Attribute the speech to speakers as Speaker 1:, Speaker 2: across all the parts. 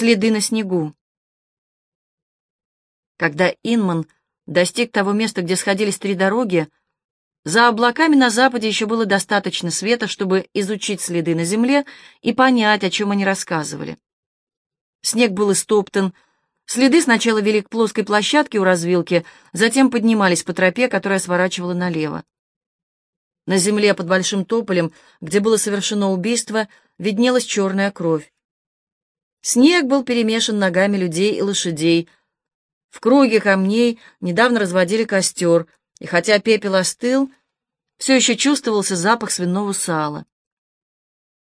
Speaker 1: Следы на снегу. Когда Инман достиг того места, где сходились три дороги, за облаками на западе еще было достаточно света, чтобы изучить следы на земле и понять, о чем они рассказывали. Снег был истоптан, следы сначала вели к плоской площадке у развилки, затем поднимались по тропе, которая сворачивала налево. На земле под большим тополем, где было совершено убийство, виднелась черная кровь. Снег был перемешан ногами людей и лошадей. В круге камней недавно разводили костер, и хотя пепел остыл, все еще чувствовался запах свиного сала.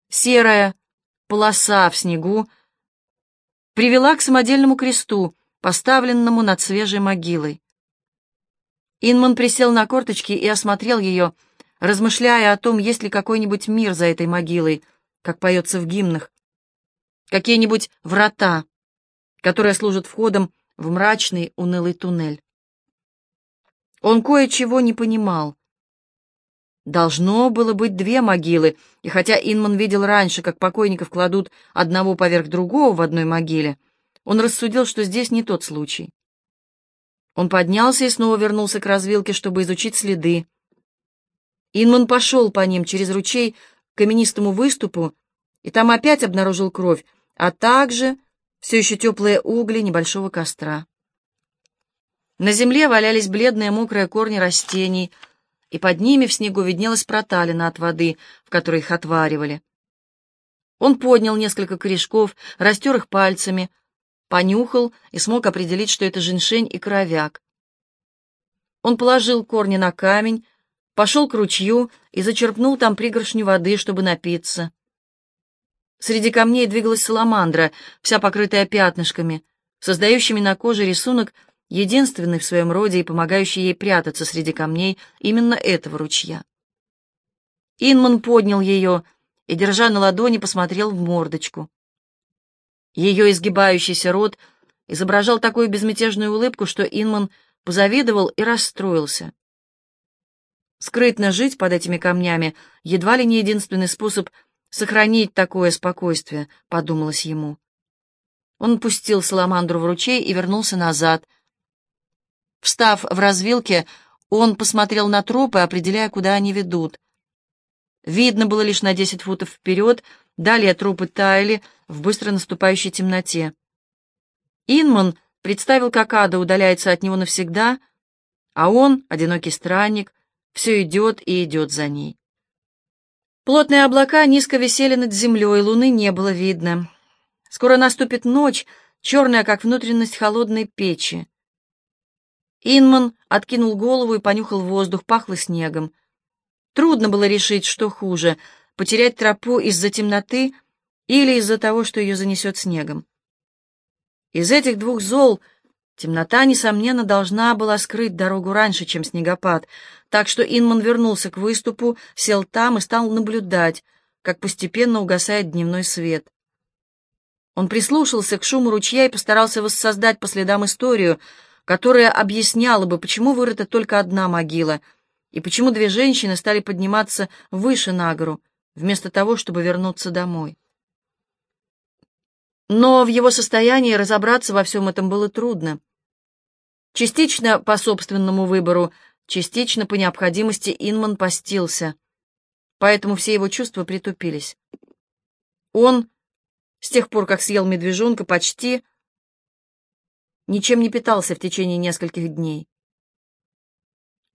Speaker 1: Серая полоса в снегу привела к самодельному кресту, поставленному над свежей могилой. Инман присел на корточки и осмотрел ее, размышляя о том, есть ли какой-нибудь мир за этой могилой, как поется в гимнах, какие-нибудь врата, которые служат входом в мрачный, унылый туннель. Он кое-чего не понимал. Должно было быть две могилы, и хотя Инман видел раньше, как покойников кладут одного поверх другого в одной могиле, он рассудил, что здесь не тот случай. Он поднялся и снова вернулся к развилке, чтобы изучить следы. Инман пошел по ним через ручей к каменистому выступу, и там опять обнаружил кровь, а также все еще теплые угли небольшого костра. На земле валялись бледные мокрые корни растений — и под ними в снегу виднелась проталина от воды, в которой их отваривали. Он поднял несколько корешков, растер их пальцами, понюхал и смог определить, что это женьшень и коровяк. Он положил корни на камень, пошел к ручью и зачерпнул там пригоршню воды, чтобы напиться. Среди камней двигалась саламандра, вся покрытая пятнышками, создающими на коже рисунок — единственный в своем роде и помогающий ей прятаться среди камней именно этого ручья. Инман поднял ее и, держа на ладони, посмотрел в мордочку. Ее изгибающийся рот изображал такую безмятежную улыбку, что Инман позавидовал и расстроился. Скрытно жить под этими камнями едва ли не единственный способ сохранить такое спокойствие, подумалось ему. Он пустил саламандру в ручей и вернулся назад — Встав в развилке, он посмотрел на тропы, определяя, куда они ведут. Видно было лишь на десять футов вперед, далее трупы таяли в быстро наступающей темноте. Инман представил, как ада удаляется от него навсегда, а он, одинокий странник, все идет и идет за ней. Плотные облака низко висели над землей, луны не было видно. Скоро наступит ночь, черная, как внутренность холодной печи. Инман откинул голову и понюхал воздух, пахло снегом. Трудно было решить, что хуже — потерять тропу из-за темноты или из-за того, что ее занесет снегом. Из этих двух зол темнота, несомненно, должна была скрыть дорогу раньше, чем снегопад, так что Инман вернулся к выступу, сел там и стал наблюдать, как постепенно угасает дневной свет. Он прислушался к шуму ручья и постарался воссоздать по следам историю — которая объясняла бы, почему вырыта только одна могила и почему две женщины стали подниматься выше на гору, вместо того, чтобы вернуться домой. Но в его состоянии разобраться во всем этом было трудно. Частично по собственному выбору, частично по необходимости Инман постился, поэтому все его чувства притупились. Он, с тех пор, как съел медвежонка, почти ничем не питался в течение нескольких дней.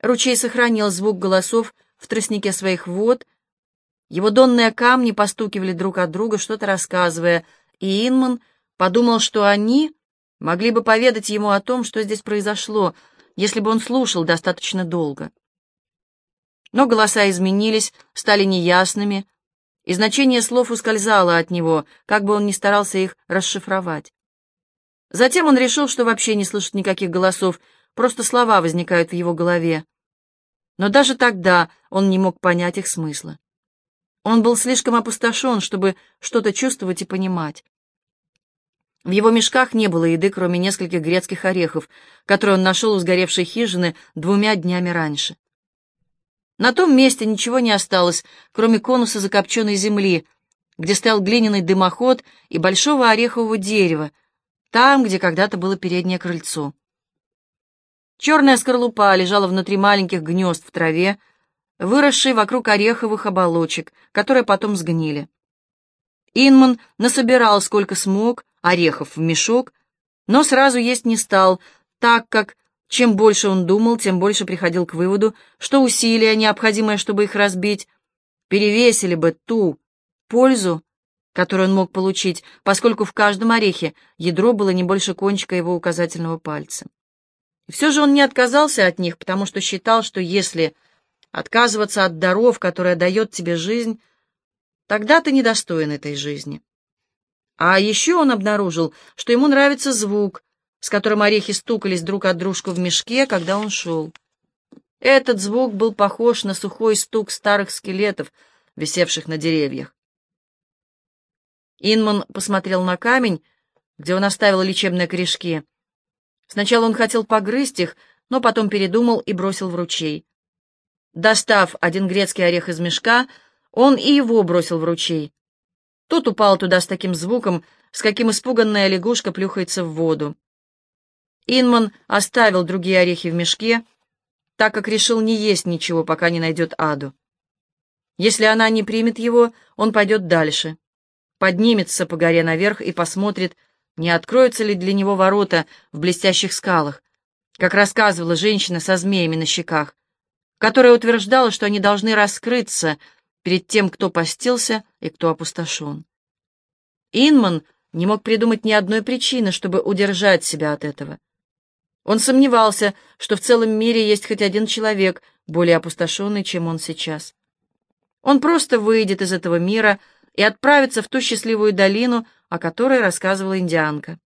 Speaker 1: Ручей сохранил звук голосов в тростнике своих вод, его донные камни постукивали друг от друга, что-то рассказывая, и Инман подумал, что они могли бы поведать ему о том, что здесь произошло, если бы он слушал достаточно долго. Но голоса изменились, стали неясными, и значение слов ускользало от него, как бы он ни старался их расшифровать. Затем он решил, что вообще не слышит никаких голосов, просто слова возникают в его голове. Но даже тогда он не мог понять их смысла. Он был слишком опустошен, чтобы что-то чувствовать и понимать. В его мешках не было еды, кроме нескольких грецких орехов, которые он нашел у сгоревшей хижины двумя днями раньше. На том месте ничего не осталось, кроме конуса закопченной земли, где стоял глиняный дымоход и большого орехового дерева, там, где когда-то было переднее крыльцо. Черная скорлупа лежала внутри маленьких гнезд в траве, выросшей вокруг ореховых оболочек, которые потом сгнили. Инман насобирал сколько смог, орехов в мешок, но сразу есть не стал, так как чем больше он думал, тем больше приходил к выводу, что усилия, необходимые, чтобы их разбить, перевесили бы ту пользу, которую он мог получить, поскольку в каждом орехе ядро было не больше кончика его указательного пальца. И все же он не отказался от них, потому что считал, что если отказываться от даров, которые дает тебе жизнь, тогда ты недостоин этой жизни. А еще он обнаружил, что ему нравится звук, с которым орехи стукались друг от дружку в мешке, когда он шел. Этот звук был похож на сухой стук старых скелетов, висевших на деревьях. Инман посмотрел на камень, где он оставил лечебные корешки. Сначала он хотел погрызть их, но потом передумал и бросил в ручей. Достав один грецкий орех из мешка, он и его бросил в ручей. Тот упал туда с таким звуком, с каким испуганная лягушка плюхается в воду. Инман оставил другие орехи в мешке, так как решил не есть ничего, пока не найдет Аду. Если она не примет его, он пойдет дальше, поднимется по горе наверх и посмотрит, не откроются ли для него ворота в блестящих скалах, как рассказывала женщина со змеями на щеках, которая утверждала, что они должны раскрыться перед тем, кто постился и кто опустошен. Инман не мог придумать ни одной причины, чтобы удержать себя от этого. Он сомневался, что в целом мире есть хоть один человек, более опустошенный, чем он сейчас. Он просто выйдет из этого мира и отправится в ту счастливую долину, о которой рассказывала индианка.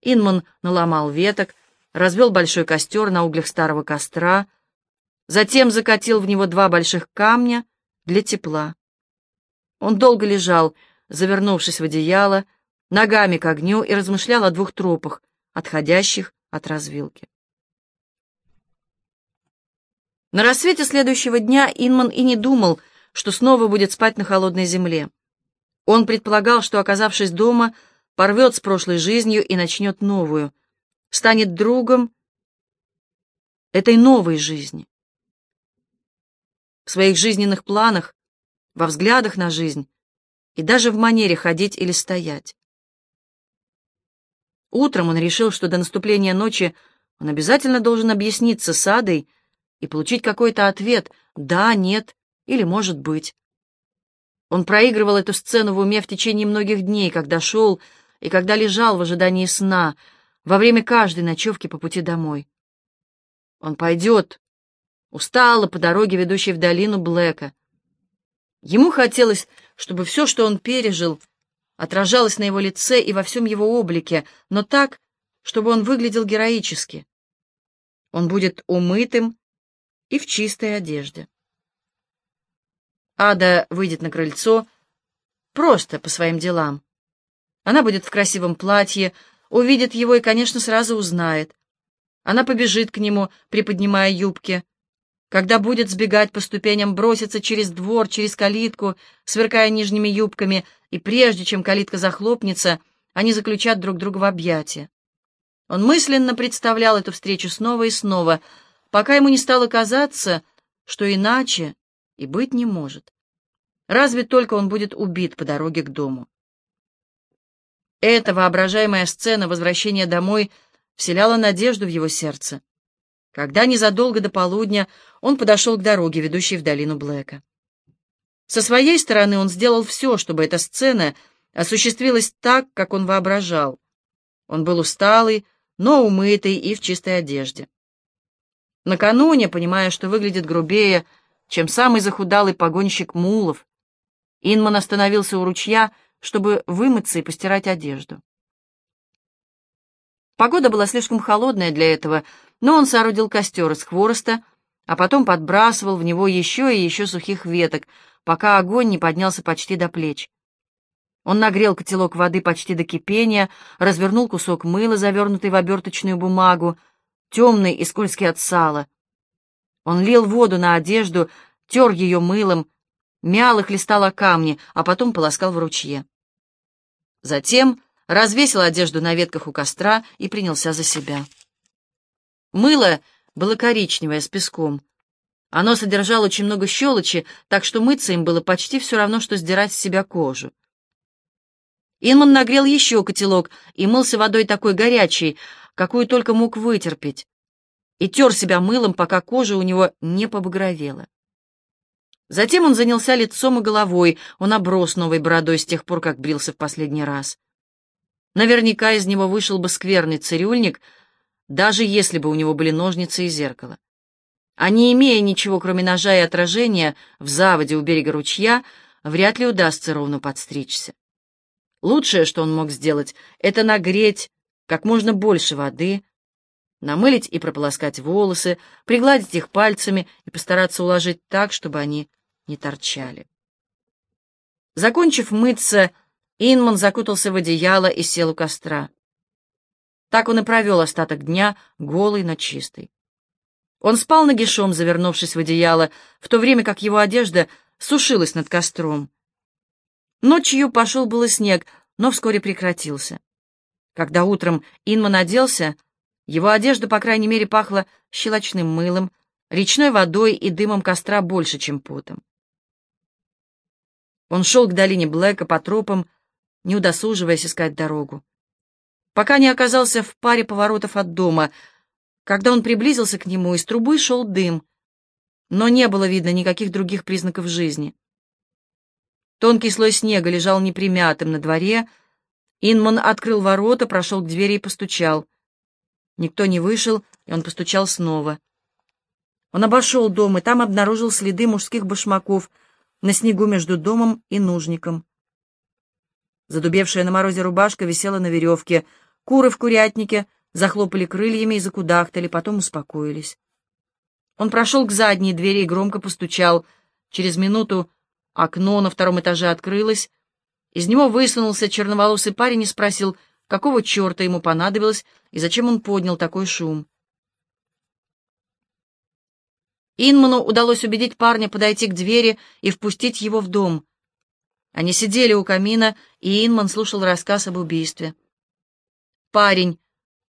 Speaker 1: Инман наломал веток, развел большой костер на углях старого костра, затем закатил в него два больших камня для тепла. Он долго лежал, завернувшись в одеяло, ногами к огню и размышлял о двух тропах, отходящих от развилки. На рассвете следующего дня Инман и не думал, что снова будет спать на холодной земле. Он предполагал, что, оказавшись дома, порвет с прошлой жизнью и начнет новую, станет другом этой новой жизни. В своих жизненных планах, во взглядах на жизнь и даже в манере ходить или стоять. Утром он решил, что до наступления ночи он обязательно должен объясниться с Адой и получить какой-то ответ «да», «нет» или «может быть». Он проигрывал эту сцену в уме в течение многих дней, когда шел и когда лежал в ожидании сна, во время каждой ночевки по пути домой. Он пойдет, устало по дороге, ведущей в долину Блэка. Ему хотелось, чтобы все, что он пережил, отражалось на его лице и во всем его облике, но так, чтобы он выглядел героически. Он будет умытым и в чистой одежде. Ада выйдет на крыльцо просто по своим делам. Она будет в красивом платье, увидит его и, конечно, сразу узнает. Она побежит к нему, приподнимая юбки. Когда будет сбегать по ступеням, бросится через двор, через калитку, сверкая нижними юбками — и прежде чем калитка захлопнется, они заключат друг друга в объятия. Он мысленно представлял эту встречу снова и снова, пока ему не стало казаться, что иначе и быть не может. Разве только он будет убит по дороге к дому. Эта воображаемая сцена возвращения домой вселяла надежду в его сердце. Когда незадолго до полудня он подошел к дороге, ведущей в долину Блэка. Со своей стороны он сделал все, чтобы эта сцена осуществилась так, как он воображал. Он был усталый, но умытый и в чистой одежде. Накануне, понимая, что выглядит грубее, чем самый захудалый погонщик мулов, Инман остановился у ручья, чтобы вымыться и постирать одежду. Погода была слишком холодная для этого, но он соорудил костер из хвороста, а потом подбрасывал в него еще и еще сухих веток, пока огонь не поднялся почти до плеч. Он нагрел котелок воды почти до кипения, развернул кусок мыла, завернутый в оберточную бумагу, темный и скользкий от сала. Он лил воду на одежду, тер ее мылом, мял их, листал о камни, а потом полоскал в ручье. Затем развесил одежду на ветках у костра и принялся за себя. Мыло было коричневое, с песком. Оно содержало очень много щелочи, так что мыться им было почти все равно, что сдирать с себя кожу. Инман нагрел еще котелок и мылся водой такой горячей, какую только мог вытерпеть, и тер себя мылом, пока кожа у него не побагровела. Затем он занялся лицом и головой, он оброс новой бородой с тех пор, как брился в последний раз. Наверняка из него вышел бы скверный цирюльник, даже если бы у него были ножницы и зеркало. А не имея ничего, кроме ножа и отражения, в заводе у берега ручья, вряд ли удастся ровно подстричься. Лучшее, что он мог сделать, это нагреть как можно больше воды, намылить и прополоскать волосы, пригладить их пальцами и постараться уложить так, чтобы они не торчали. Закончив мыться, Инман закутался в одеяло и сел у костра. Так он и провел остаток дня, голый, но чистый. Он спал нагишом, завернувшись в одеяло, в то время как его одежда сушилась над костром. Ночью пошел было снег, но вскоре прекратился. Когда утром Инман оделся, его одежда, по крайней мере, пахла щелочным мылом, речной водой и дымом костра больше, чем потом. Он шел к долине Блэка по тропам, не удосуживаясь искать дорогу. Пока не оказался в паре поворотов от дома. Когда он приблизился к нему, из трубы шел дым, но не было видно никаких других признаков жизни. Тонкий слой снега лежал непримятым на дворе. Инман открыл ворота, прошел к двери и постучал. Никто не вышел, и он постучал снова. Он обошел дом, и там обнаружил следы мужских башмаков на снегу между домом и нужником. Задубевшая на морозе рубашка висела на веревке. Куры в курятнике захлопали крыльями и закудахтали, потом успокоились. Он прошел к задней двери и громко постучал. Через минуту Окно на втором этаже открылось. Из него высунулся черноволосый парень и спросил, какого черта ему понадобилось и зачем он поднял такой шум. Инману удалось убедить парня подойти к двери и впустить его в дом. Они сидели у камина, и Инман слушал рассказ об убийстве. Парень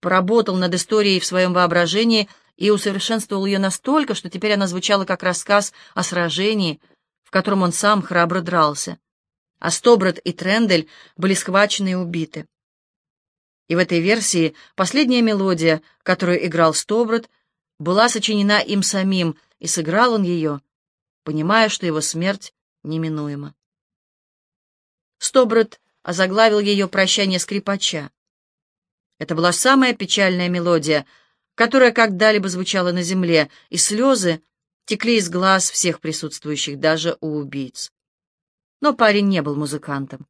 Speaker 1: поработал над историей в своем воображении и усовершенствовал ее настолько, что теперь она звучала как рассказ о сражении, в котором он сам храбро дрался, а Стоброд и Трендель были схвачены и убиты. И в этой версии последняя мелодия, которую играл Стоброд, была сочинена им самим, и сыграл он ее, понимая, что его смерть неминуема. Стоброд озаглавил ее «Прощание скрипача». Это была самая печальная мелодия, которая когда-либо звучала на земле, и слезы текли из глаз всех присутствующих, даже у убийц. Но парень не был музыкантом.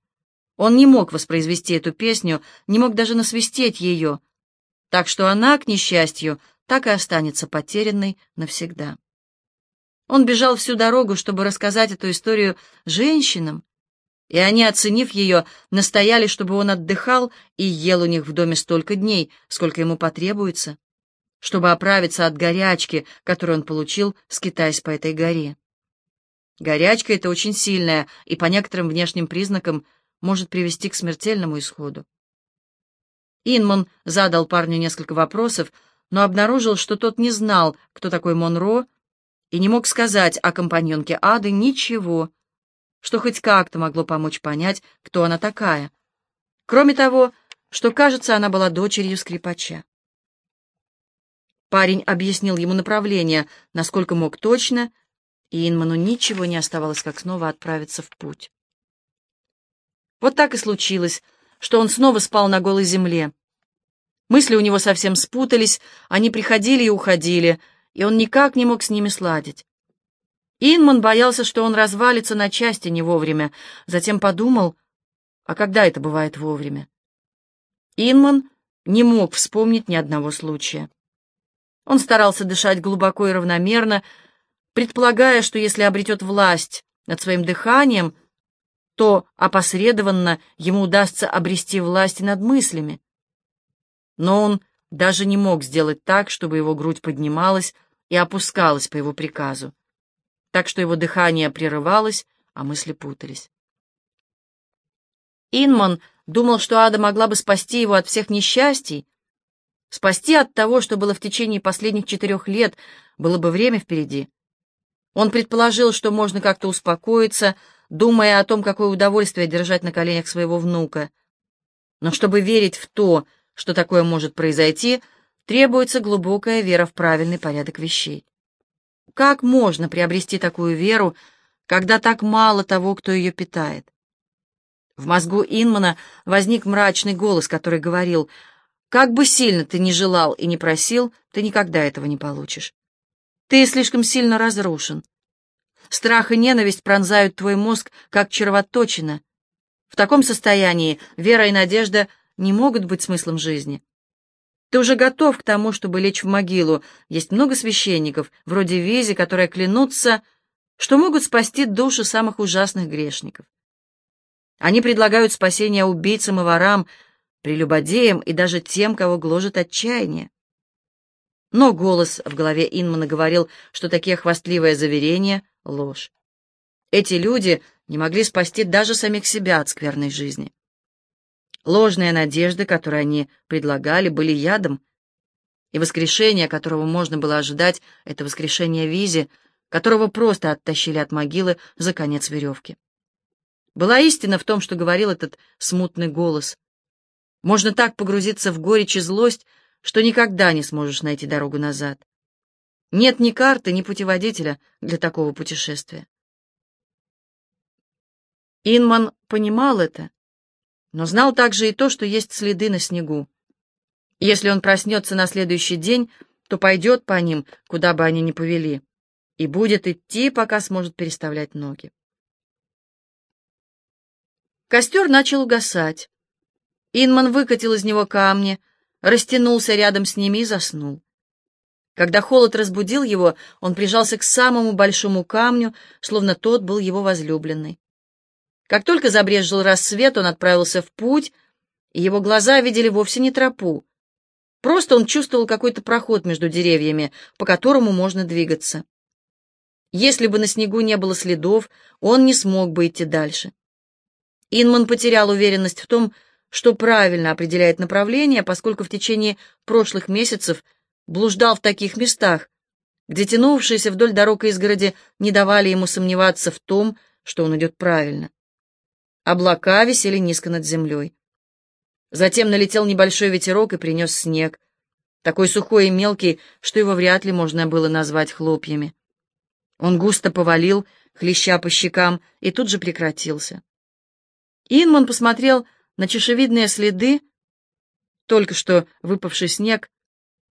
Speaker 1: Он не мог воспроизвести эту песню, не мог даже насвистеть ее, так что она, к несчастью, так и останется потерянной навсегда. Он бежал всю дорогу, чтобы рассказать эту историю женщинам, и они, оценив ее, настояли, чтобы он отдыхал и ел у них в доме столько дней, сколько ему потребуется чтобы оправиться от горячки, которую он получил, скитаясь по этой горе. Горячка эта очень сильная и по некоторым внешним признакам может привести к смертельному исходу. Инман задал парню несколько вопросов, но обнаружил, что тот не знал, кто такой Монро, и не мог сказать о компаньонке Ады ничего, что хоть как-то могло помочь понять, кто она такая. Кроме того, что, кажется, она была дочерью скрипача. Парень объяснил ему направление, насколько мог точно, и Инману ничего не оставалось, как снова отправиться в путь. Вот так и случилось, что он снова спал на голой земле. Мысли у него совсем спутались, они приходили и уходили, и он никак не мог с ними сладить. Инман боялся, что он развалится на части не вовремя, затем подумал, а когда это бывает вовремя? Инман не мог вспомнить ни одного случая. Он старался дышать глубоко и равномерно, предполагая, что если обретет власть над своим дыханием, то опосредованно ему удастся обрести власть над мыслями. Но он даже не мог сделать так, чтобы его грудь поднималась и опускалась по его приказу, так что его дыхание прерывалось, а мысли путались. Инман думал, что Ада могла бы спасти его от всех несчастий, спасти от того, что было в течение последних четырех лет, было бы время впереди. Он предположил, что можно как-то успокоиться, думая о том, какое удовольствие держать на коленях своего внука. Но чтобы верить в то, что такое может произойти, требуется глубокая вера в правильный порядок вещей. Как можно приобрести такую веру, когда так мало того, кто ее питает? В мозгу Инмана возник мрачный голос, который говорил, «Как бы сильно ты ни желал и не просил, ты никогда этого не получишь. Ты слишком сильно разрушен. Страх и ненависть пронзают твой мозг, как червоточина. В таком состоянии вера и надежда не могут быть смыслом жизни. Ты уже готов к тому, чтобы лечь в могилу. Есть много священников, вроде Вези, которые клянутся, что могут спасти души самых ужасных грешников. Они предлагают спасение убийцам и ворам, прелюбодеям и даже тем, кого гложет отчаяние. Но голос в голове Инмана говорил, что такие хвастливые заверения — ложь. Эти люди не могли спасти даже самих себя от скверной жизни. Ложные надежды, которые они предлагали, были ядом, и воскрешение, которого можно было ожидать, это воскрешение Визи, которого просто оттащили от могилы за конец веревки. Была истина в том, что говорил этот смутный голос. Можно так погрузиться в горечь и злость, что никогда не сможешь найти дорогу назад. Нет ни карты, ни путеводителя для такого путешествия. Инман понимал это, но знал также и то, что есть следы на снегу. Если он проснется на следующий день, то пойдет по ним, куда бы они ни повели, и будет идти, пока сможет переставлять ноги. Костер начал угасать. Инман выкатил из него камни, растянулся рядом с ними и заснул. Когда холод разбудил его, он прижался к самому большому камню, словно тот был его возлюбленный. Как только забрезжил рассвет, он отправился в путь, и его глаза видели вовсе не тропу. Просто он чувствовал какой-то проход между деревьями, по которому можно двигаться. Если бы на снегу не было следов, он не смог бы идти дальше. Инман потерял уверенность в том, что правильно определяет направление, поскольку в течение прошлых месяцев блуждал в таких местах, где тянувшиеся вдоль дорог изгороди не давали ему сомневаться в том, что он идет правильно. Облака висели низко над землей. Затем налетел небольшой ветерок и принес снег, такой сухой и мелкий, что его вряд ли можно было назвать хлопьями. Он густо повалил, хлеща по щекам, и тут же прекратился. Инман посмотрел на чешевидные следы, только что выпавший снег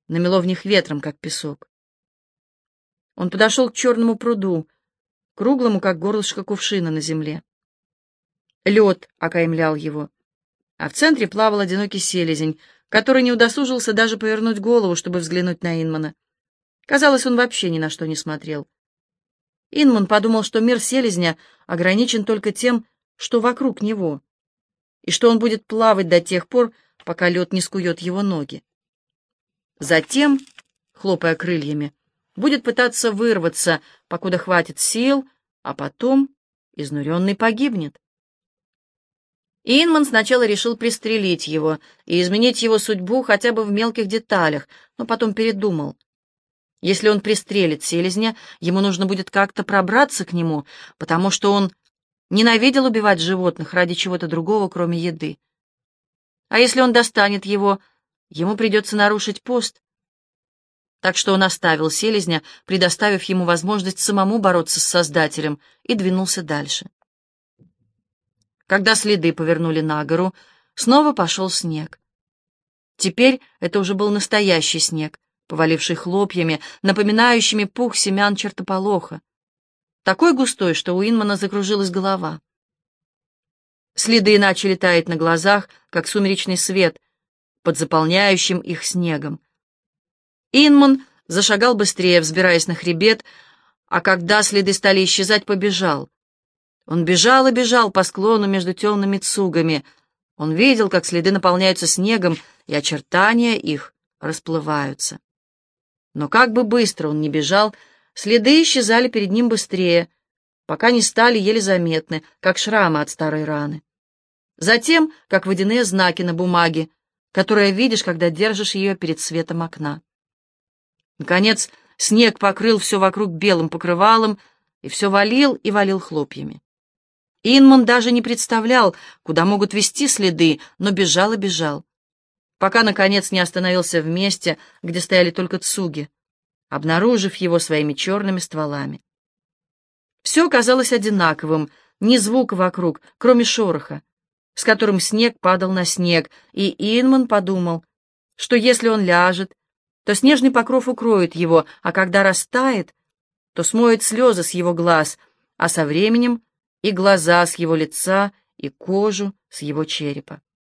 Speaker 1: намело в них ветром, как песок. Он подошел к черному пруду, круглому, как горлышко кувшина на земле. Лед окаймлял его, а в центре плавал одинокий селезень, который не удосужился даже повернуть голову, чтобы взглянуть на Инмана. Казалось, он вообще ни на что не смотрел. Инман подумал, что мир селезня ограничен только тем, что вокруг него и что он будет плавать до тех пор, пока лед не скует его ноги. Затем, хлопая крыльями, будет пытаться вырваться, покуда хватит сил, а потом изнуренный погибнет. Инман сначала решил пристрелить его и изменить его судьбу хотя бы в мелких деталях, но потом передумал. Если он пристрелит селезня, ему нужно будет как-то пробраться к нему, потому что он Ненавидел убивать животных ради чего-то другого, кроме еды. А если он достанет его, ему придется нарушить пост. Так что он оставил селезня, предоставив ему возможность самому бороться с Создателем, и двинулся дальше. Когда следы повернули на гору, снова пошел снег. Теперь это уже был настоящий снег, поваливший хлопьями, напоминающими пух семян чертополоха такой густой, что у Инмана закружилась голова. Следы начали таять на глазах, как сумеречный свет, под заполняющим их снегом. Инман зашагал быстрее, взбираясь на хребет, а когда следы стали исчезать, побежал. Он бежал и бежал по склону между темными цугами. Он видел, как следы наполняются снегом, и очертания их расплываются. Но как бы быстро он ни бежал, Следы исчезали перед ним быстрее, пока не стали еле заметны, как шрамы от старой раны. Затем, как водяные знаки на бумаге, которые видишь, когда держишь ее перед светом окна. Наконец, снег покрыл все вокруг белым покрывалом, и все валил и валил хлопьями. Инман даже не представлял, куда могут вести следы, но бежал и бежал, пока, наконец, не остановился в месте, где стояли только цуги, обнаружив его своими черными стволами. Все казалось одинаковым, ни звука вокруг, кроме шороха, с которым снег падал на снег, и Инман подумал, что если он ляжет, то снежный покров укроет его, а когда растает, то смоет слезы с его глаз, а со временем и глаза с его лица, и кожу с его черепа.